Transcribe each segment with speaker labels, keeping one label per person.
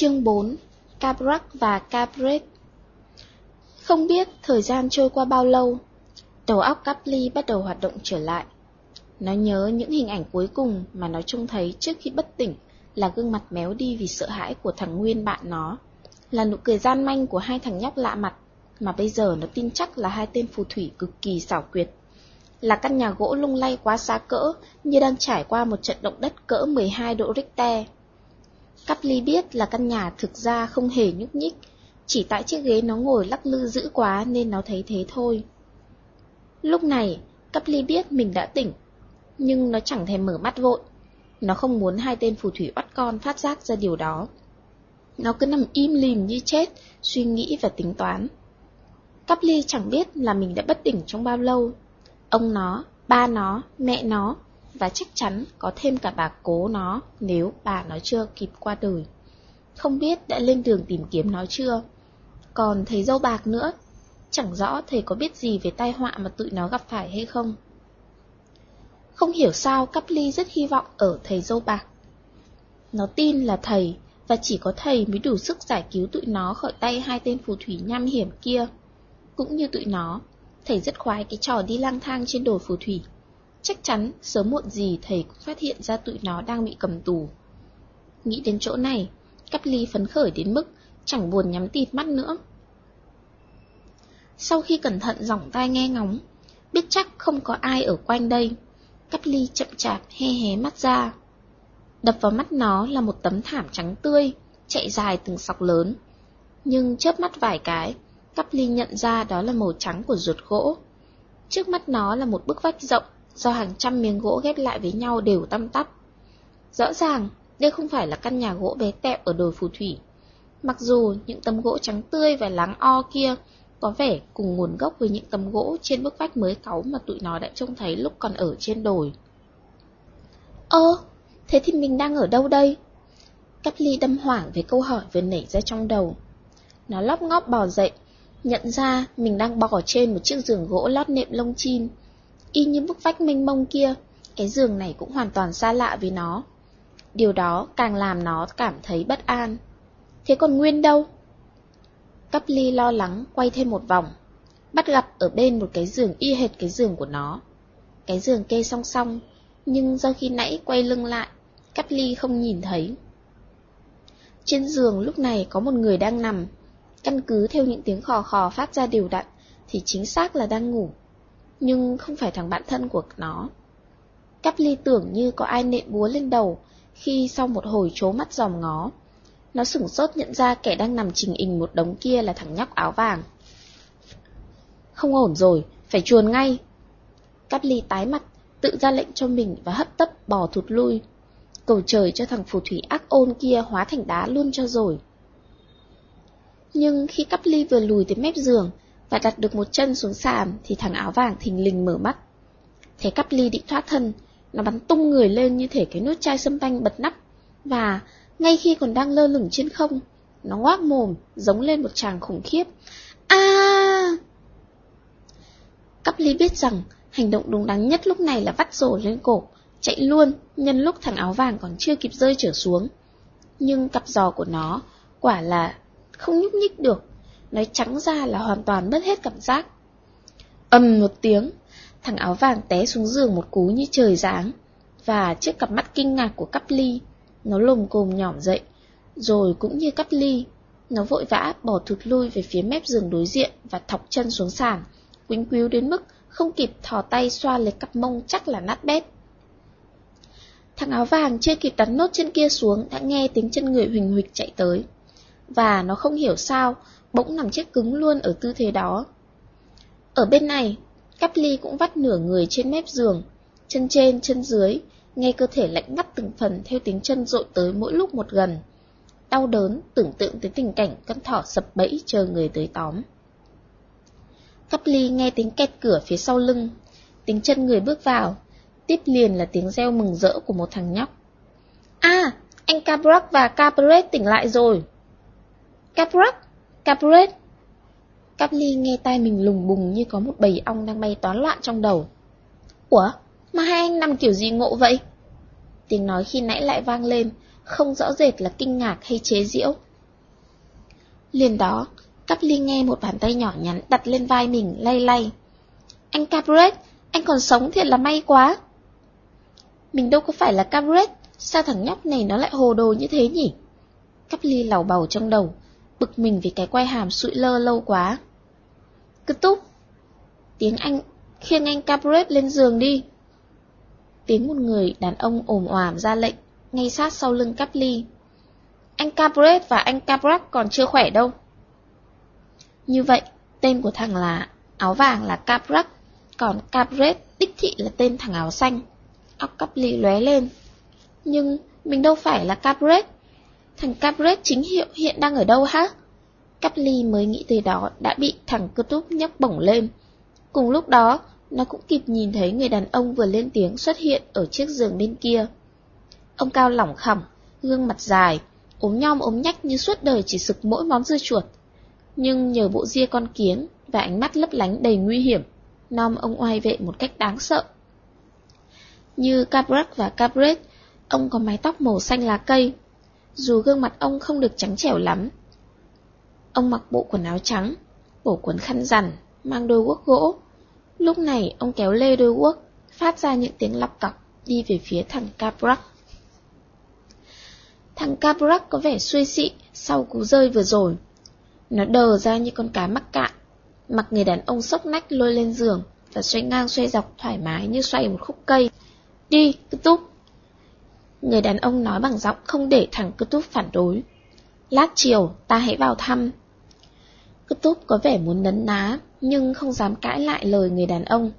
Speaker 1: Chương 4 Cabrac và Cabret Không biết thời gian trôi qua bao lâu, đầu óc Capri bắt đầu hoạt động trở lại. Nó nhớ những hình ảnh cuối cùng mà nó trông thấy trước khi bất tỉnh là gương mặt méo đi vì sợ hãi của thằng Nguyên bạn nó, là nụ cười gian manh của hai thằng nhóc lạ mặt, mà bây giờ nó tin chắc là hai tên phù thủy cực kỳ xảo quyệt. Là căn nhà gỗ lung lay quá xa cỡ như đang trải qua một trận động đất cỡ 12 độ Richter. Caply biết là căn nhà thực ra không hề nhúc nhích, chỉ tại chiếc ghế nó ngồi lắc lư dữ quá nên nó thấy thế thôi. Lúc này, Caply biết mình đã tỉnh, nhưng nó chẳng thèm mở mắt vội. Nó không muốn hai tên phù thủy bắt con phát giác ra điều đó. Nó cứ nằm im lìm như chết, suy nghĩ và tính toán. Caply chẳng biết là mình đã bất tỉnh trong bao lâu. Ông nó, ba nó, mẹ nó và chắc chắn có thêm cả bà cố nó nếu bà nó chưa kịp qua đời. Không biết đã lên đường tìm kiếm nó chưa? Còn thầy dâu bạc nữa, chẳng rõ thầy có biết gì về tai họa mà tụi nó gặp phải hay không. Không hiểu sao Caply rất hy vọng ở thầy dâu bạc. Nó tin là thầy, và chỉ có thầy mới đủ sức giải cứu tụi nó khỏi tay hai tên phù thủy nham hiểm kia. Cũng như tụi nó, thầy rất khoái cái trò đi lang thang trên đồi phù thủy. Chắc chắn sớm muộn gì thầy cũng phát hiện ra tụi nó đang bị cầm tù. Nghĩ đến chỗ này, Cắp ly phấn khởi đến mức chẳng buồn nhắm tịt mắt nữa. Sau khi cẩn thận giỏng tai nghe ngóng, biết chắc không có ai ở quanh đây, Cắp ly chậm chạp he hé mắt ra. Đập vào mắt nó là một tấm thảm trắng tươi, chạy dài từng sọc lớn. Nhưng chớp mắt vài cái, Cắp ly nhận ra đó là màu trắng của ruột gỗ. Trước mắt nó là một bức vách rộng, do hàng trăm miếng gỗ ghép lại với nhau đều tăm tắp. Rõ ràng, đây không phải là căn nhà gỗ bé tẹo ở đồi phù thủy. Mặc dù những tấm gỗ trắng tươi và láng o kia có vẻ cùng nguồn gốc với những tấm gỗ trên bức vách mới cáu mà tụi nó đã trông thấy lúc còn ở trên đồi. Ơ, thế thì mình đang ở đâu đây? Cắp ly đâm hoảng với câu hỏi vừa nảy ra trong đầu. Nó lóc ngóp bò dậy, nhận ra mình đang bò trên một chiếc giường gỗ lót nệm lông chim. Y như bức vách mênh mông kia, cái giường này cũng hoàn toàn xa lạ với nó. Điều đó càng làm nó cảm thấy bất an. Thế còn Nguyên đâu? Cắp ly lo lắng quay thêm một vòng, bắt gặp ở bên một cái giường y hệt cái giường của nó. Cái giường kê song song, nhưng do khi nãy quay lưng lại, Cắp ly không nhìn thấy. Trên giường lúc này có một người đang nằm, căn cứ theo những tiếng khò khò phát ra đều đặn thì chính xác là đang ngủ, nhưng không phải thằng bạn thân của nó. Cắp ly tưởng như có ai nện búa lên đầu khi sau một hồi chố mắt dòm ngó. Nó sửng sốt nhận ra kẻ đang nằm trình hình một đống kia là thằng nhóc áo vàng. Không ổn rồi, phải chuồn ngay. Cắp ly tái mặt, tự ra lệnh cho mình và hấp tấp bò thụt lui. Cầu trời cho thằng phù thủy ác ôn kia hóa thành đá luôn cho rồi. Nhưng khi cắp ly vừa lùi tới mép giường và đặt được một chân xuống sàn thì thằng áo vàng thình lình mở mắt. Thế cắp ly định thoát thân, nó bắn tung người lên như thể cái nút chai sâm banh bật nắp, và ngay khi còn đang lơ lửng trên không, nó ngoác mồm, giống lên một tràng khủng khiếp. A! Cắp ly biết rằng hành động đúng đắn nhất lúc này là vắt rổ lên cổ, chạy luôn, nhân lúc thằng áo vàng còn chưa kịp rơi trở xuống. Nhưng cặp giò của nó quả là không nhúc nhích được, nói trắng ra là hoàn toàn mất hết cảm giác. ầm một tiếng, thằng áo vàng té xuống giường một cú như trời giáng, và trước cặp mắt kinh ngạc của cắp ly, nó lồm cồm nhỏm dậy, rồi cũng như cắp ly, nó vội vã bỏ thụt lui về phía mép giường đối diện và thọc chân xuống sàn, quýnh quíu đến mức không kịp thò tay xoa lấy cặp mông chắc là nát bét. Thằng áo vàng chưa kịp đặt nốt chân kia xuống đã nghe tiếng chân người huỳnh huỳnh chạy tới. Và nó không hiểu sao, bỗng nằm chết cứng luôn ở tư thế đó. Ở bên này, Cắp ly cũng vắt nửa người trên mép giường, chân trên, chân dưới, nghe cơ thể lạnh ngắt từng phần theo tiếng chân rội tới mỗi lúc một gần. Đau đớn, tưởng tượng tới tình cảnh con thỏ sập bẫy chờ người tới tóm. Cắp ly nghe tiếng kẹt cửa phía sau lưng, tiếng chân người bước vào, tiếp liền là tiếng reo mừng rỡ của một thằng nhóc. À, anh Cabrak và Capret tỉnh lại rồi. Cabrak, Capret, Cáp nghe tai mình lùng bùng như có một bầy ong đang bay toán loạn trong đầu. Ủa, mà hai anh nằm kiểu gì ngộ vậy? Tiếng nói khi nãy lại vang lên, không rõ rệt là kinh ngạc hay chế giễu, Liền đó, Cắp nghe một bàn tay nhỏ nhắn đặt lên vai mình lay lay. Anh Capulet, anh còn sống thiệt là may quá. Mình đâu có phải là Capulet, sao thằng nhóc này nó lại hồ đồ như thế nhỉ? Cắp lảo bầu trong đầu, bực mình vì cái quay hàm sụi lơ lâu quá. Cứ túc! Tiếng anh khiêng anh Capret lên giường đi. Tiếng một người đàn ông ồm oàm ra lệnh, ngay sát sau lưng Cắp ly. Anh Capret và anh Caprac còn chưa khỏe đâu. Như vậy, tên của thằng là áo vàng là Caprac, còn Capret đích thị là tên thằng áo xanh. Óc cắp ly lóe lên. Nhưng mình đâu phải là Capret. Thằng Capret chính hiệu hiện đang ở đâu hả? Capri mới nghĩ tới đó đã bị thằng cơ túp nhấc bổng lên. Cùng lúc đó, nó cũng kịp nhìn thấy người đàn ông vừa lên tiếng xuất hiện ở chiếc giường bên kia. Ông cao lỏng khỏng, gương mặt dài, ốm nhom ốm nhách như suốt đời chỉ sực mỗi món dưa chuột. Nhưng nhờ bộ ria con kiến và ánh mắt lấp lánh đầy nguy hiểm, nom ông oai vệ một cách đáng sợ. Như Cabrat và Cabret, ông có mái tóc màu xanh lá cây. Dù gương mặt ông không được trắng trẻo lắm. Ông mặc bộ quần áo trắng, bổ quần khăn rằn, mang đôi guốc gỗ. Lúc này ông kéo lê đôi guốc, phát ra những tiếng lọc cọc đi về phía thằng Cabrat. Thằng Cabrak có vẻ suy xị sau cú rơi vừa rồi. Nó đờ ra như con cá mắc cạn, mặc người đàn ông sốc nách lôi lên giường và xoay ngang xoay dọc thoải mái như xoay một khúc cây. Đi, cứ túc. Người đàn ông nói bằng giọng không để thằng cứ Túp phản đối. Lát chiều, ta hãy vào thăm. Cứ Túp có vẻ muốn nấn ná, nhưng không dám cãi lại lời người đàn ông.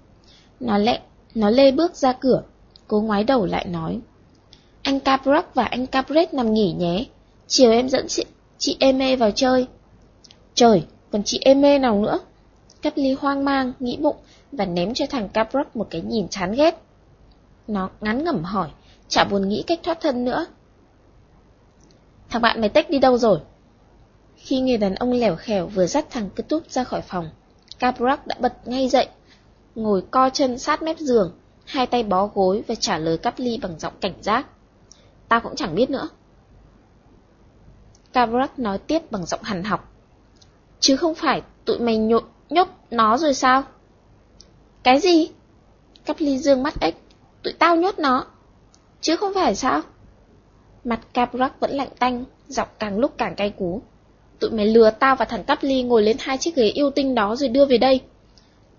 Speaker 1: Nó lẹ, nó lê bước ra cửa, cố ngoái đầu lại nói. Anh Caprock và anh Capret nằm nghỉ nhé. Chiều em dẫn chị, chị Eme vào chơi. Trời, còn chị Eme nào nữa? Cắp ly hoang mang, nghĩ bụng và ném cho thằng Caprock một cái nhìn chán ghét. Nó ngắn ngẩm hỏi, chả buồn nghĩ cách thoát thân nữa. Thằng bạn mày tách đi đâu rồi? Khi người đàn ông lẻo khẻo vừa dắt thằng cứ túp ra khỏi phòng, Caprock đã bật ngay dậy, ngồi co chân sát mép giường, hai tay bó gối và trả lời cắp ly bằng giọng cảnh giác. Tao cũng chẳng biết nữa. Caprock nói tiếp bằng giọng hằn học. Chứ không phải tụi mày nhộn nhốt nó rồi sao? Cái gì? Cắp ly dương mắt ếch. Tụi tao nhốt nó. Chứ không phải sao? Mặt Kavrak vẫn lạnh tanh, giọng càng lúc càng cay cú. Tụi mày lừa tao và thằng Cắp Ly ngồi lên hai chiếc ghế yêu tinh đó rồi đưa về đây.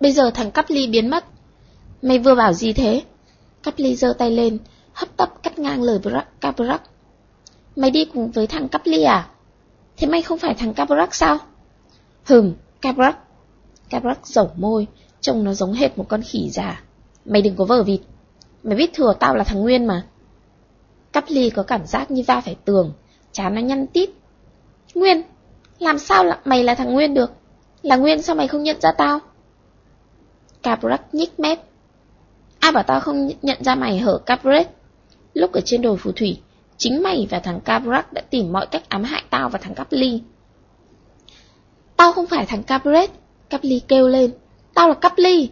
Speaker 1: Bây giờ thằng Cắp Ly biến mất. Mày vừa bảo gì thế? Cắp Ly giơ tay lên, hấp tấp cắt ngang lời Cabrak. Mày đi cùng với thằng Capli à? Thế mày không phải thằng Cabrak sao? Hừm, Cabrak. Cabrak rổng môi, trông nó giống hệt một con khỉ già. Mày đừng có vờ vịt. Mày biết thừa tao là thằng Nguyên mà. Capli có cảm giác như va phải tường, chán nó nhăn tít. Nguyên, làm sao là mày là thằng Nguyên được? Là Nguyên sao mày không nhận ra tao? Cabrak nhích mép. Ai bảo tao không nhận ra mày hở Cabret? Lúc ở trên đồi phù thủy, chính mày và thằng Cabrak đã tìm mọi cách ám hại tao và thằng Capli. Tao không phải thằng Cabrac, Cắp ly kêu lên. Tao là Capli.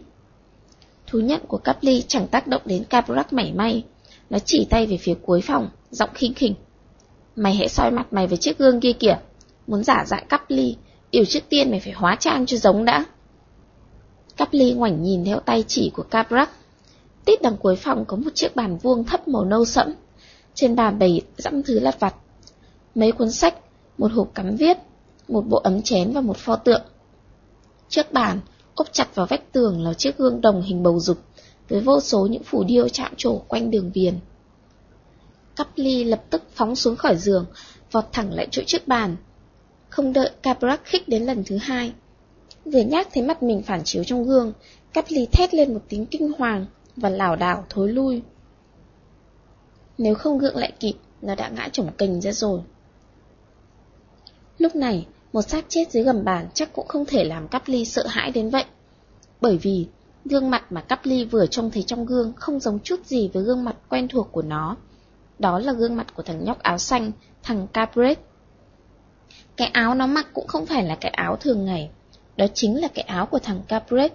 Speaker 1: Thú nhận của Capri chẳng tác động đến Caprac mảy may. Nó chỉ tay về phía cuối phòng, giọng khinh khỉnh. Mày hãy soi mặt mày với chiếc gương kia kìa. Muốn giả dạng Capri, điều trước tiên mày phải hóa trang cho giống đã. Capri ngoảnh nhìn theo tay chỉ của Caprac. Tít đằng cuối phòng có một chiếc bàn vuông thấp màu nâu sẫm. Trên bàn bày dẫm thứ lặt vặt. Mấy cuốn sách, một hộp cắm viết, một bộ ấm chén và một pho tượng. Trước bàn, ốp chặt vào vách tường là chiếc gương đồng hình bầu dục, với vô số những phủ điêu chạm trổ quanh đường viền. Cắp ly lập tức phóng xuống khỏi giường, vọt thẳng lại chỗ trước bàn. Không đợi Cabrak khích đến lần thứ hai. Vừa nhác thấy mặt mình phản chiếu trong gương, Cắp ly thét lên một tiếng kinh hoàng, và lảo đảo thối lui. Nếu không gượng lại kịp, nó đã ngã chổng kình ra rồi. Lúc này, một xác chết dưới gầm bàn chắc cũng không thể làm cắp ly sợ hãi đến vậy. Bởi vì, gương mặt mà cắp ly vừa trông thấy trong gương không giống chút gì với gương mặt quen thuộc của nó. Đó là gương mặt của thằng nhóc áo xanh, thằng Capret. Cái áo nó mặc cũng không phải là cái áo thường ngày, đó chính là cái áo của thằng Capret.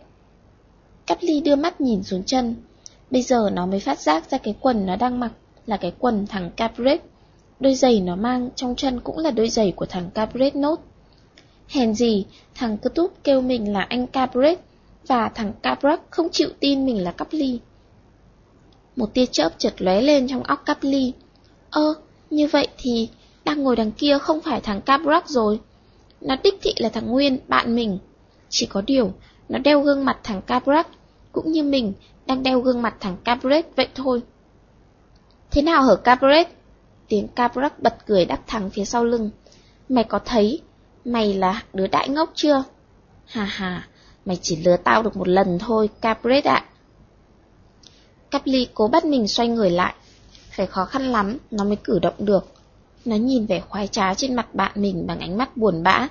Speaker 1: Cắp ly đưa mắt nhìn xuống chân, Bây giờ nó mới phát giác ra cái quần nó đang mặc là cái quần thằng Capret. Đôi giày nó mang trong chân cũng là đôi giày của thằng Capret nốt. Hèn gì, thằng cơ túp kêu mình là anh Cabret, và thằng Cabret không chịu tin mình là Cắp Ly. Một tia chớp chợt lóe lên trong óc Cắp Ly. Ơ, như vậy thì đang ngồi đằng kia không phải thằng Cabret rồi. Nó đích thị là thằng Nguyên, bạn mình. Chỉ có điều, nó đeo gương mặt thằng Cabret, cũng như mình đang đeo gương mặt thằng Cabret vậy thôi. Thế nào hở Cabret? Tiếng Cabret bật cười đắc thẳng phía sau lưng. Mày có thấy, mày là đứa đại ngốc chưa? Hà hà, mày chỉ lừa tao được một lần thôi, Capret ạ. Capri cố bắt mình xoay người lại. Phải khó khăn lắm, nó mới cử động được. Nó nhìn vẻ khoái trá trên mặt bạn mình bằng ánh mắt buồn bã.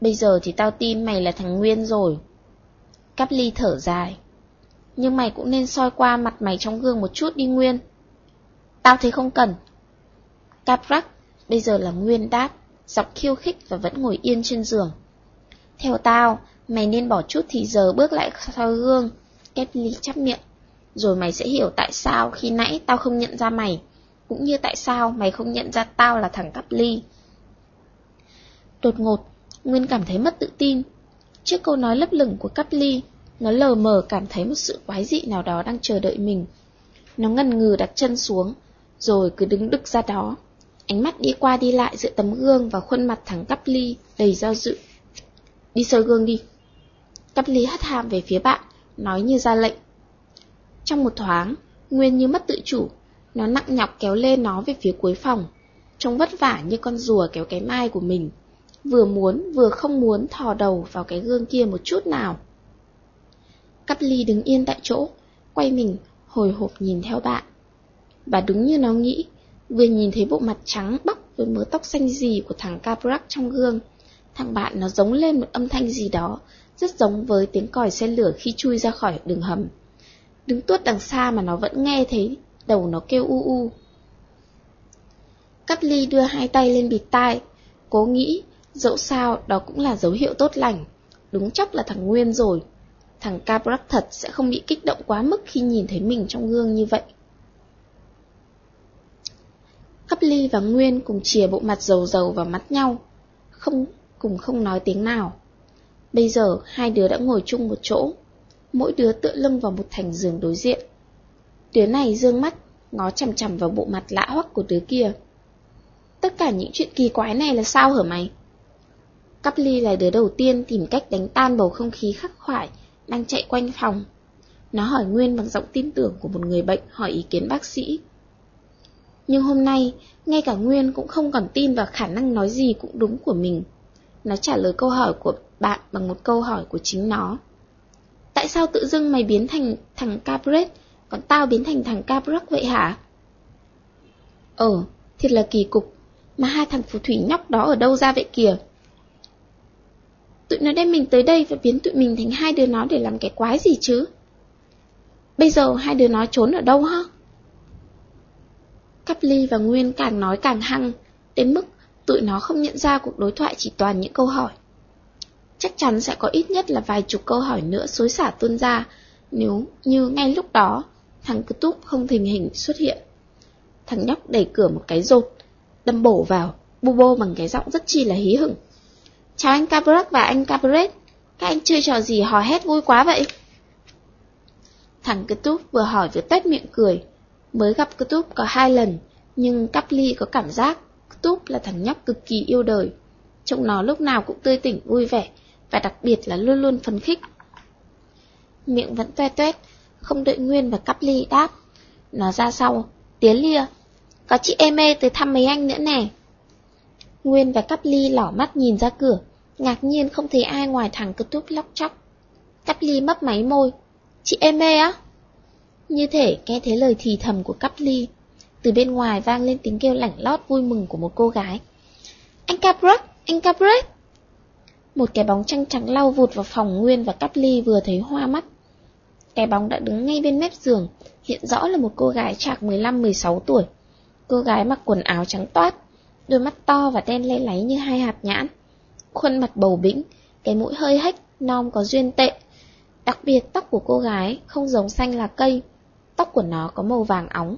Speaker 1: Bây giờ thì tao tin mày là thằng Nguyên rồi. Capri thở dài. Nhưng mày cũng nên soi qua mặt mày trong gương một chút đi Nguyên. Tao thấy không cần. Caprac, bây giờ là Nguyên đáp, giọng khiêu khích và vẫn ngồi yên trên giường. Theo tao, mày nên bỏ chút thì giờ bước lại sau gương. Caply chắp miệng. Rồi mày sẽ hiểu tại sao khi nãy tao không nhận ra mày, cũng như tại sao mày không nhận ra tao là thằng cắp ly. Đột ngột, Nguyên cảm thấy mất tự tin. Trước câu nói lấp lửng của cắp ly, nó lờ mờ cảm thấy một sự quái dị nào đó đang chờ đợi mình. Nó ngần ngừ đặt chân xuống, rồi cứ đứng đực ra đó. Ánh mắt đi qua đi lại giữa tấm gương và khuôn mặt thằng cắp ly đầy do dự. Đi soi gương đi. Cắp ly hất hàm về phía bạn, nói như ra lệnh. Trong một thoáng, Nguyên như mất tự chủ, nó nặng nhọc kéo lê nó về phía cuối phòng, trông vất vả như con rùa kéo cái mai của mình, vừa muốn vừa không muốn thò đầu vào cái gương kia một chút nào. Cắp ly đứng yên tại chỗ, quay mình, hồi hộp nhìn theo bạn. Và đúng như nó nghĩ, vừa nhìn thấy bộ mặt trắng bóc với mớ tóc xanh gì của thằng Cabrak trong gương, thằng bạn nó giống lên một âm thanh gì đó, rất giống với tiếng còi xe lửa khi chui ra khỏi đường hầm. Đứng tuốt đằng xa mà nó vẫn nghe thấy đầu nó kêu u u. Cắt ly đưa hai tay lên bịt tai, cố nghĩ, dẫu sao đó cũng là dấu hiệu tốt lành, đúng chắc là thằng Nguyên rồi. Thằng Cabrak thật sẽ không bị kích động quá mức khi nhìn thấy mình trong gương như vậy. Cắp ly và Nguyên cùng chìa bộ mặt dầu dầu vào mắt nhau, không cùng không nói tiếng nào. Bây giờ hai đứa đã ngồi chung một chỗ, mỗi đứa tựa lưng vào một thành giường đối diện. Đứa này dương mắt, ngó chằm chằm vào bộ mặt lạ hoắc của đứa kia. Tất cả những chuyện kỳ quái này là sao hả mày? Cắp ly là đứa đầu tiên tìm cách đánh tan bầu không khí khắc khoải, đang chạy quanh phòng. Nó hỏi Nguyên bằng giọng tin tưởng của một người bệnh hỏi ý kiến bác sĩ. Nhưng hôm nay, ngay cả Nguyên cũng không còn tin vào khả năng nói gì cũng đúng của mình. Nó trả lời câu hỏi của bạn bằng một câu hỏi của chính nó. Tại sao tự dưng mày biến thành thằng Capret, còn tao biến thành thằng Caprock vậy hả? Ờ, thiệt là kỳ cục, mà hai thằng phù thủy nhóc đó ở đâu ra vậy kìa? Tụi nó đem mình tới đây và biến tụi mình thành hai đứa nó để làm cái quái gì chứ? Bây giờ hai đứa nó trốn ở đâu hả? Cắp Ly và Nguyên càng nói càng hăng, đến mức tụi nó không nhận ra cuộc đối thoại chỉ toàn những câu hỏi chắc chắn sẽ có ít nhất là vài chục câu hỏi nữa xối xả tuôn ra, nếu như ngay lúc đó thằng cứ túp không thình hình xuất hiện. Thằng nhóc đẩy cửa một cái rột, đâm bổ vào, bu bô bằng cái giọng rất chi là hí hửng. Chào anh Cabrac và anh Cabaret, các anh chơi trò gì hò hét vui quá vậy? Thằng cứ túp vừa hỏi vừa tét miệng cười, mới gặp cứ có hai lần, nhưng Cắp Ly có cảm giác cứ là thằng nhóc cực kỳ yêu đời. Trông nó lúc nào cũng tươi tỉnh vui vẻ, và đặc biệt là luôn luôn phấn khích. Miệng vẫn toe toét, không đợi Nguyên và cắp ly đáp. Nó ra sau, tiến lia. Có chị em mê tới thăm mấy anh nữa nè. Nguyên và cắp ly lỏ mắt nhìn ra cửa, ngạc nhiên không thấy ai ngoài thằng cơ lóc chóc. Cắp ly mấp máy môi. Chị em mê á? Như thể nghe thấy lời thì thầm của cắp ly. Từ bên ngoài vang lên tiếng kêu lảnh lót vui mừng của một cô gái. Anh Capret, anh Capret. Một cái bóng trăng trắng lau vụt vào phòng Nguyên và Cắp Ly vừa thấy hoa mắt. Cái bóng đã đứng ngay bên mép giường, hiện rõ là một cô gái chạc 15-16 tuổi. Cô gái mặc quần áo trắng toát, đôi mắt to và đen lay láy như hai hạt nhãn. Khuôn mặt bầu bĩnh, cái mũi hơi hách, non có duyên tệ. Đặc biệt tóc của cô gái không giống xanh là cây, tóc của nó có màu vàng óng.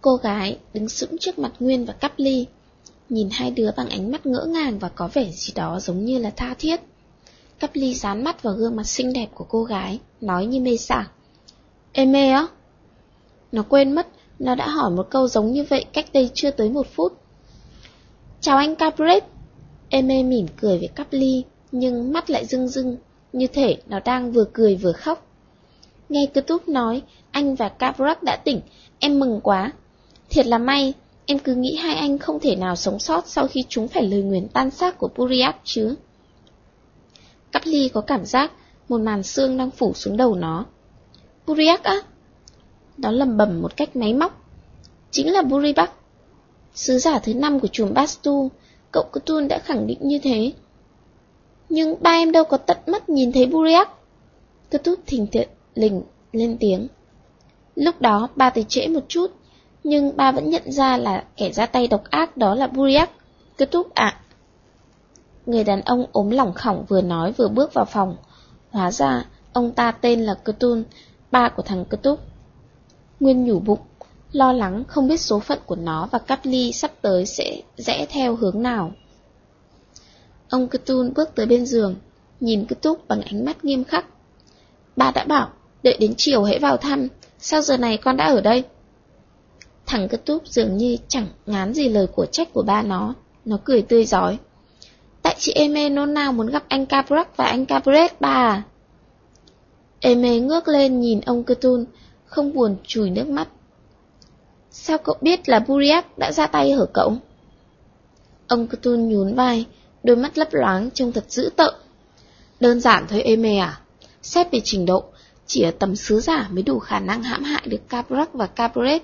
Speaker 1: Cô gái đứng sững trước mặt Nguyên và Cắp Ly. nhìn hai đứa bằng ánh mắt ngỡ ngàng và có vẻ gì đó giống như là tha thiết. Cắp ly dán mắt vào gương mặt xinh đẹp của cô gái, nói như mê sảng. Ê mê á? Nó quên mất, nó đã hỏi một câu giống như vậy cách đây chưa tới một phút. Chào anh Capret. Eme mỉm cười với cắp ly, nhưng mắt lại rưng rưng, như thể nó đang vừa cười vừa khóc. Nghe cứ túc nói, anh và Caprak đã tỉnh, em mừng quá. Thiệt là may, em cứ nghĩ hai anh không thể nào sống sót sau khi chúng phải lời nguyền tan xác của Buriak chứ. Cắp ly có cảm giác một màn xương đang phủ xuống đầu nó. Buriak á? Nó lầm bầm một cách máy móc. Chính là Buribak. Sứ giả thứ năm của chùm Bastu, cậu Cthulhu đã khẳng định như thế. Nhưng ba em đâu có tận mắt nhìn thấy Buriak. Cthulhu thình thiện lình lên tiếng. Lúc đó ba tới trễ một chút, nhưng ba vẫn nhận ra là kẻ ra tay độc ác đó là Buriak. Kết thúc ạ. Người đàn ông ốm lỏng khỏng vừa nói vừa bước vào phòng. Hóa ra, ông ta tên là Cthulhu, ba của thằng Cthulhu. Nguyên nhủ bụng, lo lắng không biết số phận của nó và cắp ly sắp tới sẽ rẽ theo hướng nào. Ông Cthulhu bước tới bên giường, nhìn cứ bằng ánh mắt nghiêm khắc. Ba đã bảo, đợi đến chiều hãy vào thăm, sao giờ này con đã ở đây? Thằng cất túp dường như chẳng ngán gì lời của trách của ba nó, nó cười tươi giói. Tại chị Eme nôn nao muốn gặp anh Caprak và anh Cabret bà à? Eme ngước lên nhìn ông Cthulhu, không buồn chùi nước mắt. Sao cậu biết là Buriak đã ra tay hở cậu? Ông Cthulhu nhún vai, đôi mắt lấp loáng trông thật dữ tợn. Đơn giản thôi Eme à? Xét về trình độ, chỉ ở tầm sứ giả mới đủ khả năng hãm hại được Cabrac và Capret,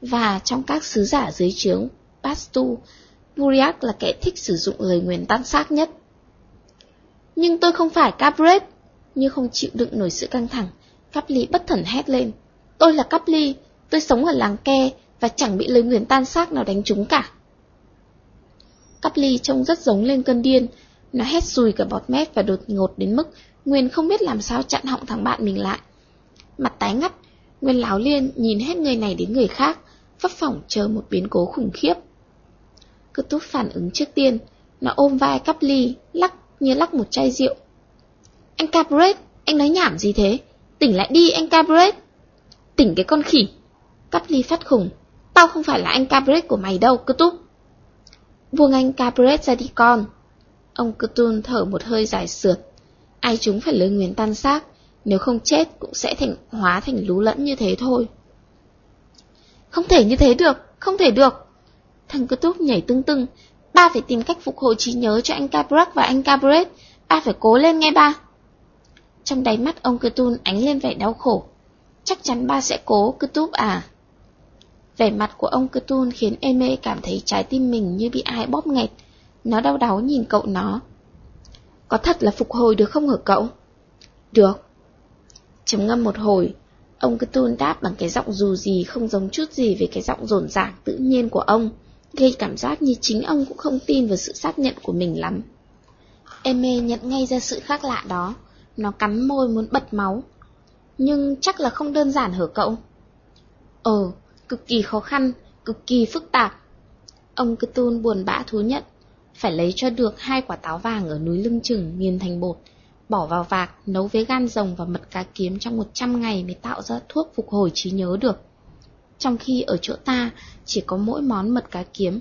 Speaker 1: và trong các sứ giả dưới trướng, Pastu, Buriak là kẻ thích sử dụng lời nguyền tan xác nhất. Nhưng tôi không phải Capret, như không chịu đựng nổi sự căng thẳng, Capli bất thần hét lên. Tôi là Capli, tôi sống ở làng Ke và chẳng bị lời nguyền tan xác nào đánh trúng cả. Capli trông rất giống lên cơn điên, nó hét xùi cả bọt mép và đột ngột đến mức Nguyên không biết làm sao chặn họng thằng bạn mình lại. Mặt tái ngắt, Nguyên láo liên nhìn hết người này đến người khác, vấp phỏng chờ một biến cố khủng khiếp. Cứ tút phản ứng trước tiên, nó ôm vai Capli, lắc như lắc một chai rượu. Anh Cabret, anh nói nhảm gì thế? Tỉnh lại đi anh Cabret. Tỉnh cái con khỉ. Capli phát khủng. Tao không phải là anh Cabret của mày đâu, cứ túc. Buông anh Cabret ra đi con. Ông Cutun thở một hơi dài sượt. Ai chúng phải lời nguyền tan xác, nếu không chết cũng sẽ thành hóa thành lú lẫn như thế thôi. Không thể như thế được, không thể được. Thằng Cthulhu nhảy tưng tưng. Ba phải tìm cách phục hồi trí nhớ cho anh Cabrac và anh Capret. Ba phải cố lên nghe ba. Trong đáy mắt ông Cthulhu ánh lên vẻ đau khổ. Chắc chắn ba sẽ cố, Cthulhu à. Vẻ mặt của ông Cthulhu khiến Eme cảm thấy trái tim mình như bị ai bóp nghẹt. Nó đau đáu nhìn cậu nó. Có thật là phục hồi được không hả cậu? Được. Chấm ngâm một hồi, ông Cthulhu đáp bằng cái giọng dù gì không giống chút gì về cái giọng rồn ràng tự nhiên của ông, gây cảm giác như chính ông cũng không tin vào sự xác nhận của mình lắm. Eme nhận ngay ra sự khác lạ đó, nó cắn môi muốn bật máu. Nhưng chắc là không đơn giản hở cậu? Ờ, cực kỳ khó khăn, cực kỳ phức tạp. Ông Cthulhu buồn bã thú nhận, phải lấy cho được hai quả táo vàng ở núi lưng chừng nghiền thành bột, bỏ vào vạc, nấu với gan rồng và mật cá kiếm trong 100 ngày mới tạo ra thuốc phục hồi trí nhớ được. Trong khi ở chỗ ta chỉ có mỗi món mật cá kiếm.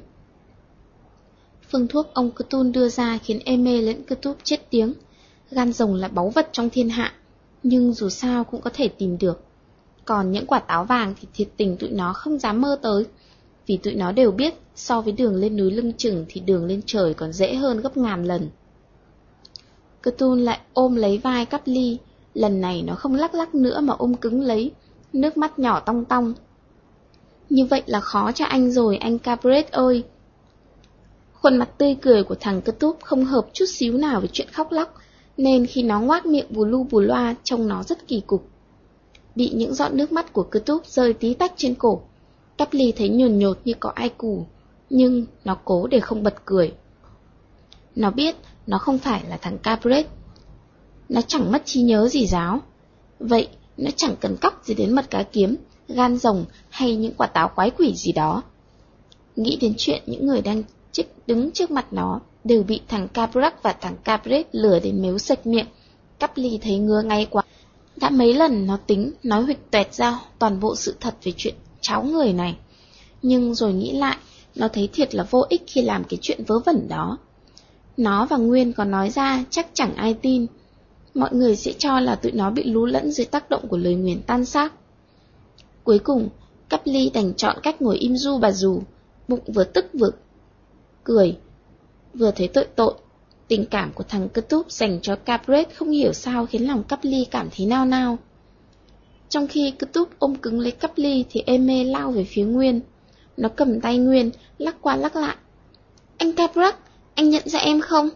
Speaker 1: Phương thuốc ông Cthulhu đưa ra khiến Eme lẫn Cthulhu chết tiếng. Gan rồng là báu vật trong thiên hạ, nhưng dù sao cũng có thể tìm được. Còn những quả táo vàng thì thiệt tình tụi nó không dám mơ tới, vì tụi nó đều biết so với đường lên núi lưng chừng thì đường lên trời còn dễ hơn gấp ngàn lần. Cơ tun lại ôm lấy vai cắp ly, lần này nó không lắc lắc nữa mà ôm cứng lấy, nước mắt nhỏ tong tong. Như vậy là khó cho anh rồi anh Cabret ơi. Khuôn mặt tươi cười của thằng cơ túp không hợp chút xíu nào với chuyện khóc lóc, nên khi nó ngoác miệng bù lu bù loa trông nó rất kỳ cục. Bị những giọt nước mắt của cơ túp rơi tí tách trên cổ, Cắp ly thấy nhồn nhột như có ai cù, nhưng nó cố để không bật cười. Nó biết nó không phải là thằng Capret. Nó chẳng mất trí nhớ gì giáo. Vậy nó chẳng cần cóc gì đến mật cá kiếm, gan rồng hay những quả táo quái quỷ gì đó. Nghĩ đến chuyện những người đang chích đứng trước mặt nó, đều bị thằng Caprac và thằng Capret lừa đến mếu sạch miệng. Cắp ly thấy ngứa ngay quá. Đã mấy lần nó tính nói huyệt tuẹt ra toàn bộ sự thật về chuyện cháu người này. Nhưng rồi nghĩ lại, nó thấy thiệt là vô ích khi làm cái chuyện vớ vẩn đó. Nó và Nguyên còn nói ra chắc chẳng ai tin. Mọi người sẽ cho là tụi nó bị lú lẫn dưới tác động của lời nguyền tan xác. Cuối cùng, Cắp Ly đành chọn cách ngồi im du bà dù, bụng vừa tức vừa cười, vừa thấy tội tội. Tình cảm của thằng cơ túp dành cho Capret không hiểu sao khiến lòng Cắp Ly cảm thấy nao nao. Trong khi cứ túp ôm cứng lấy Cắp Ly thì Eme lao về phía Nguyên. Nó cầm tay Nguyên, lắc qua lắc lại. Anh Capret, anh nhận ra em không?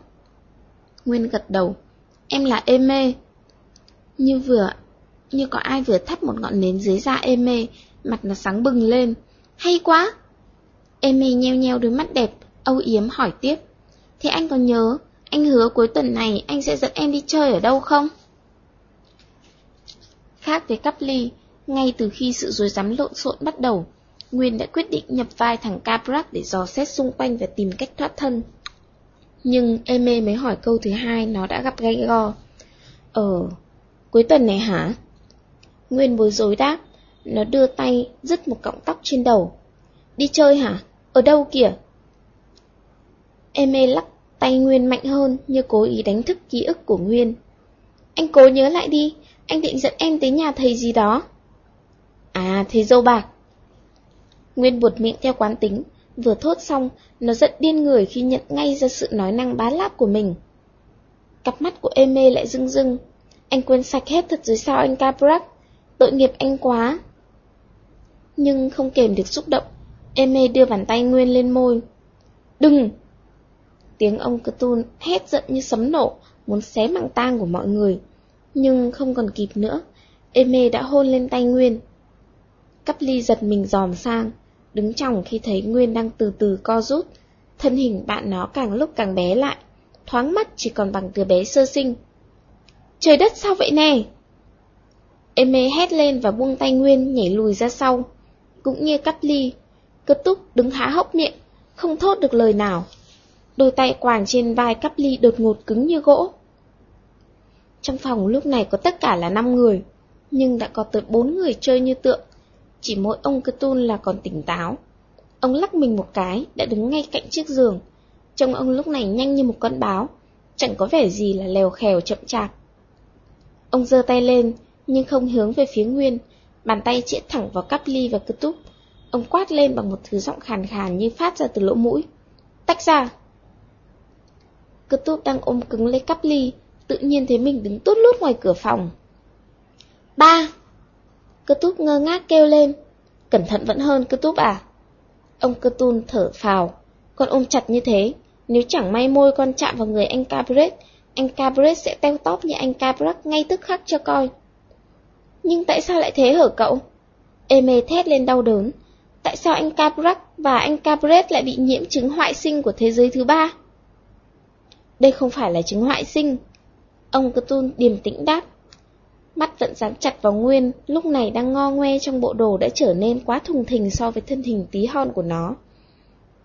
Speaker 1: Nguyên gật đầu. Em là Eme. Như vừa, như có ai vừa thắp một ngọn nến dưới da Eme, mặt nó sáng bừng lên. Hay quá! Eme nheo nheo đôi mắt đẹp, âu yếm hỏi tiếp. Thế anh có nhớ, anh hứa cuối tuần này anh sẽ dẫn em đi chơi ở đâu không? Khác với cắp ly, ngay từ khi sự rối rắm lộn xộn bắt đầu, Nguyên đã quyết định nhập vai thằng Caprak để dò xét xung quanh và tìm cách thoát thân. Nhưng Eme mới hỏi câu thứ hai nó đã gặp gay go. Ờ, cuối tuần này hả? Nguyên bối rối đáp, nó đưa tay dứt một cọng tóc trên đầu. Đi chơi hả? Ở đâu kìa? Eme lắc tay Nguyên mạnh hơn như cố ý đánh thức ký ức của Nguyên. Anh cố nhớ lại đi, anh định dẫn em tới nhà thầy gì đó. À, thầy dâu bạc. Nguyên buột miệng theo quán tính, vừa thốt xong, nó giận điên người khi nhận ngay ra sự nói năng bá láp của mình. Cặp mắt của Eme lại rưng rưng. Anh quên sạch hết thật dưới sao anh Caprak? Tội nghiệp anh quá. Nhưng không kềm được xúc động, Eme đưa bàn tay Nguyên lên môi. Đừng! Tiếng ông Cthulhu hét giận như sấm nổ, muốn xé mạng tang của mọi người. Nhưng không còn kịp nữa, Eme đã hôn lên tay Nguyên. Cắp ly giật mình dòm sang, đứng trong khi thấy Nguyên đang từ từ co rút. Thân hình bạn nó càng lúc càng bé lại, thoáng mắt chỉ còn bằng đứa bé sơ sinh. Trời đất sao vậy nè? Eme hét lên và buông tay Nguyên nhảy lùi ra sau. Cũng như cắp ly, cơ túc đứng há hốc miệng, không thốt được lời nào. Đôi tay quàng trên vai cắp ly đột ngột cứng như gỗ. Trong phòng lúc này có tất cả là 5 người, nhưng đã có tới 4 người chơi như tượng. Chỉ mỗi ông Cthulhu là còn tỉnh táo. Ông lắc mình một cái, đã đứng ngay cạnh chiếc giường. Trông ông lúc này nhanh như một con báo, chẳng có vẻ gì là lèo khèo chậm chạp. Ông giơ tay lên, nhưng không hướng về phía Nguyên, bàn tay chĩa thẳng vào cắp ly và cơ túc. Ông quát lên bằng một thứ giọng khàn khàn như phát ra từ lỗ mũi. Tách ra! Cơ túc đang ôm cứng lấy cắp ly, tự nhiên thấy mình đứng tốt lút ngoài cửa phòng. Ba! Cơ túc ngơ ngác kêu lên. Cẩn thận vẫn hơn cơ túc à? Ông cơ tun thở phào. Con ôm chặt như thế, nếu chẳng may môi con chạm vào người anh Cabret, anh Cabret sẽ teo tóp như anh Cabret ngay tức khắc cho coi. Nhưng tại sao lại thế hở cậu? Eme thét lên đau đớn. Tại sao anh Cabret và anh Cabret lại bị nhiễm chứng hoại sinh của thế giới thứ ba? Đây không phải là chứng hoại sinh. Ông Cthulhu điềm tĩnh đáp. Mắt vẫn dán chặt vào Nguyên, lúc này đang ngo ngoe trong bộ đồ đã trở nên quá thùng thình so với thân hình tí hon của nó.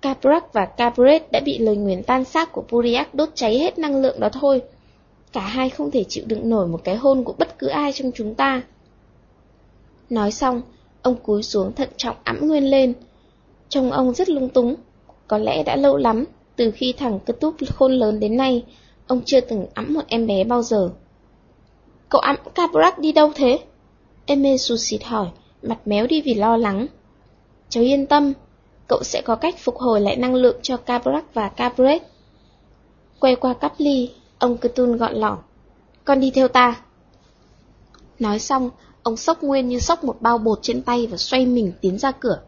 Speaker 1: Caprak và Cabret đã bị lời nguyền tan xác của Puriak đốt cháy hết năng lượng đó thôi. Cả hai không thể chịu đựng nổi một cái hôn của bất cứ ai trong chúng ta. Nói xong, ông cúi xuống thận trọng ẵm Nguyên lên. Trông ông rất lung túng, có lẽ đã lâu lắm, từ khi thằng cơ túp khôn lớn đến nay, ông chưa từng ẵm một em bé bao giờ. Cậu ẵm Caprac đi đâu thế? Eme xịt hỏi, mặt méo đi vì lo lắng. Cháu yên tâm, cậu sẽ có cách phục hồi lại năng lượng cho Caprac và Capret. Quay qua cắp ly, ông Cthulhu gọn lỏng. Con đi theo ta. Nói xong, ông sốc nguyên như sốc một bao bột trên tay và xoay mình tiến ra cửa.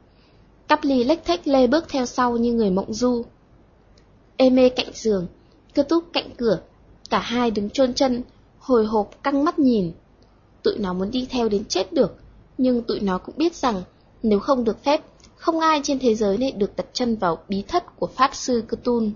Speaker 1: Cắp ly lách thách lê bước theo sau như người mộng du. Ê mê cạnh giường, cơ túc cạnh cửa, cả hai đứng chôn chân, hồi hộp căng mắt nhìn. Tụi nó muốn đi theo đến chết được, nhưng tụi nó cũng biết rằng nếu không được phép, không ai trên thế giới này được đặt chân vào bí thất của Pháp Sư Cthulhu.